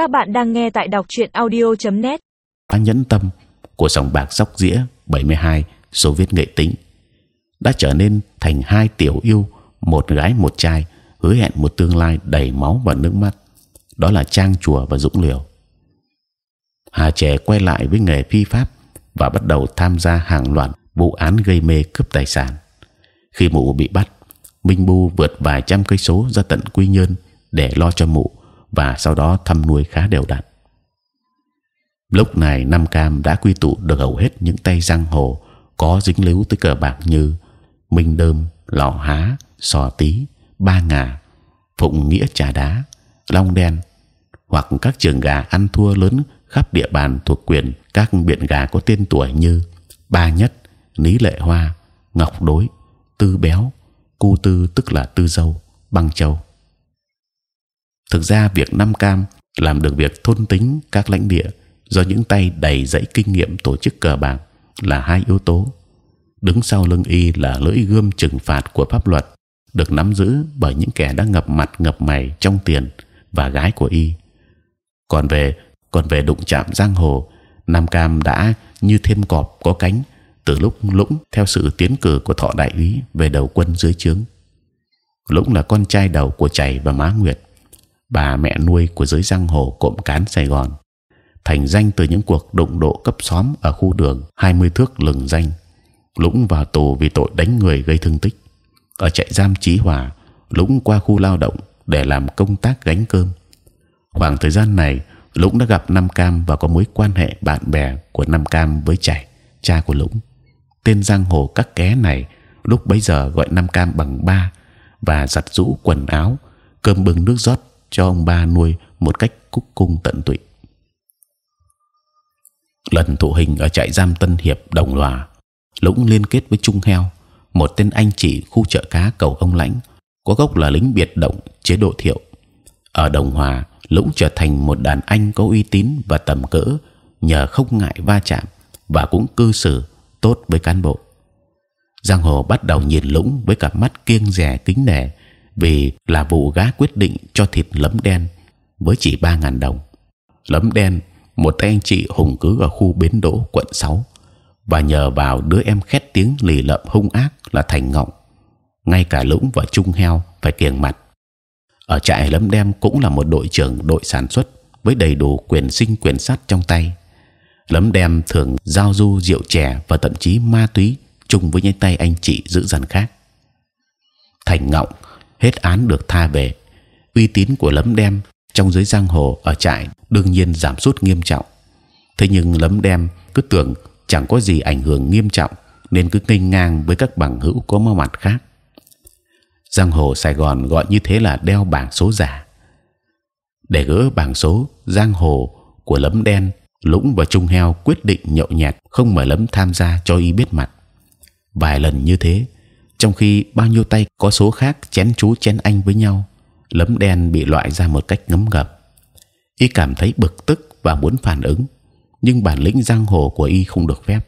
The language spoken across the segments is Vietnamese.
Các bạn đang nghe tại đọc truyện audio.net. nhẫn tâm của sòng bạc sóc dĩa 72 số viết nghệ tĩnh đã trở nên thành hai tiểu yêu, một gái một trai, hứa hẹn một tương lai đầy máu và nước mắt. Đó là trang chùa và dũng liều. Hà trẻ quay lại với nghề phi pháp và bắt đầu tham gia hàng loạt vụ án gây mê cướp tài sản. Khi mụ bị bắt, minh bu vượt vài trăm cây số ra tận quy nhơn để lo cho mụ và sau đó thăm nuôi khá đều đặn lúc này Nam Cam đã quy tụ được hầu hết những tay giang hồ có dính líu tới cờ bạc như Minh Đơm, Lò Há, Sò Tí, Ba Ngà, Phụng Nghĩa Trà Đá, Long Đen hoặc các trường gà ăn thua lớn khắp địa bàn thuộc quyền các biện gà có tên tuổi như Ba Nhất, Lý Lệ Hoa, Ngọc Đối, Tư Béo, Cu Tư tức là Tư Dâu, Băng Châu. Thực ra việc Nam Cam làm được việc thôn tính các lãnh địa do những tay đầy dẫy kinh nghiệm tổ chức cờ bạc là hai yếu tố. Đứng sau lưng y là lưỡi gươm trừng phạt của pháp luật được nắm giữ bởi những kẻ đã ngập mặt ngập mày trong tiền và gái của y. Còn về còn về đụng chạm giang hồ, Nam Cam đã như thêm cọp có cánh từ lúc Lũng theo sự tiến cử của thọ đại úy về đầu quân dưới trướng. Lũng là con trai đầu của chảy và má Nguyệt, bà mẹ nuôi của giới giang hồ cộm cán Sài Gòn, thành danh từ những cuộc đụng độ cấp xóm ở khu đường 20 thước lừng danh. Lũng vào tù vì tội đánh người gây thương tích. Ở trại giam Chí Hòa, Lũng qua khu lao động để làm công tác gánh cơm. Khoảng thời gian này, Lũng đã gặp Nam Cam và có mối quan hệ bạn bè của Nam Cam với Chảy, cha của Lũng. Tên giang hồ các ké này lúc bấy giờ gọi Nam Cam bằng ba và giặt rũ quần áo, cơm bưng nước rót cho ông ba nuôi một cách cúc cung tận tụy. Lần thụ hình ở trại giam Tân Hiệp Đồng Lòa, Lũng liên kết với Trung Heo, một tên anh chị khu chợ cá cầu ông lãnh, có gốc là lính biệt động chế độ thiệu. Ở Đồng Hòa, Lũng trở thành một đàn anh có uy tín và tầm cỡ nhờ không ngại va chạm và cũng cư xử tốt với cán bộ. Giang hồ bắt đầu nhìn Lũng với cặp mắt kiêng dè kính nể vì là vụ gá quyết định cho thịt lấm đen với chỉ ba ngàn đồng. Lấm đen, một tay anh chị hùng cứ ở khu bến đỗ quận 6 và nhờ vào đứa em khét tiếng lì lợm hung ác là thành ngọng, ngay cả lũng và trung heo phải kiềng mặt. Ở trại lấm đen cũng là một đội trưởng đội sản xuất với đầy đủ quyền sinh quyền sát trong tay. Lấm đen thường giao du rượu chè và thậm chí ma túy chung với những tay anh chị giữ dần khác. Thành ngọng hết án được tha về. Uy tín của lấm đem trong giới giang hồ ở trại đương nhiên giảm sút nghiêm trọng. Thế nhưng lấm đem cứ tưởng chẳng có gì ảnh hưởng nghiêm trọng, nên cứ nghênh ngang với các bằng hữu có máu mặt khác. Giang hồ Sài Gòn gọi như thế là đeo bảng số giả. Để gỡ bảng số, giang hồ của lấm đen lũng và trung heo quyết định nhậu nhẹt không mời lấm tham gia cho y biết mặt. Vài lần như thế trong khi bao nhiêu tay có số khác chén chú chén anh với nhau, lấm đen bị loại ra một cách ngấm ngầm y cảm thấy bực tức và muốn phản ứng, nhưng bản lĩnh giang hồ của y không được phép.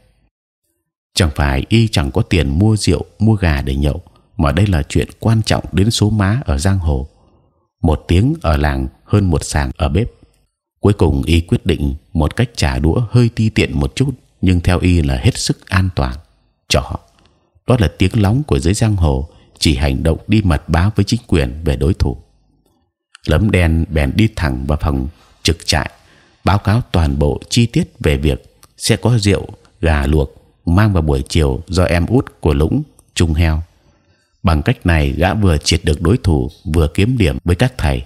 Chẳng phải y chẳng có tiền mua rượu, mua gà để nhậu, mà đây là chuyện quan trọng đến số má ở giang hồ. Một tiếng ở làng hơn một sàng ở bếp. Cuối cùng y quyết định một cách trả đũa hơi ti tiện một chút, nhưng theo y là hết sức an toàn trỏ đó là tiếng lóng của giới giang hồ, chỉ hành động đi mật báo với chính quyền về đối thủ. Lấm đen bèn đi thẳng vào phòng trực trại, báo cáo toàn bộ chi tiết về việc sẽ có rượu, gà luộc mang vào buổi chiều do em út của lũng, trung heo. Bằng cách này, gã vừa triệt được đối thủ, vừa kiếm điểm với các thầy.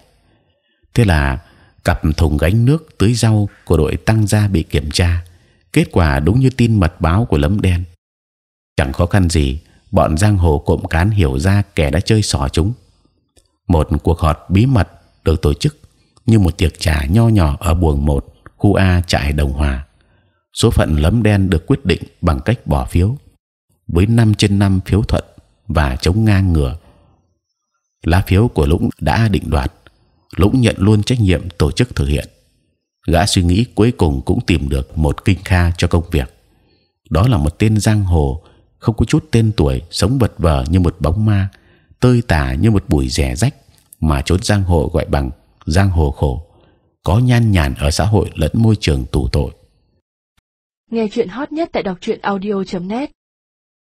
Thế là cặp thùng gánh nước tưới rau của đội tăng gia bị kiểm tra. Kết quả đúng như tin mật báo của lấm đen chẳng khó khăn gì bọn giang hồ cộm cán hiểu ra kẻ đã chơi xỏ chúng một cuộc họp bí mật được tổ chức như một tiệc trà nho nhỏ ở buồng một khu A trại Đồng Hòa. Số phận lấm đen được quyết định bằng cách bỏ phiếu với 5 trên 5 phiếu thuận và chống ngang ngửa. Lá phiếu của Lũng đã định đoạt, Lũng nhận luôn trách nhiệm tổ chức thực hiện. Gã suy nghĩ cuối cùng cũng tìm được một kinh kha cho công việc. Đó là một tên giang hồ không có chút tên tuổi, sống vật vờ như một bóng ma, tơi tả như một bụi rẻ rách mà chốn giang hồ gọi bằng giang hồ khổ có nhan nhản ở xã hội lẫn môi trường tù tội. Nghe chuyện hot nhất tại đọc truyện audio.net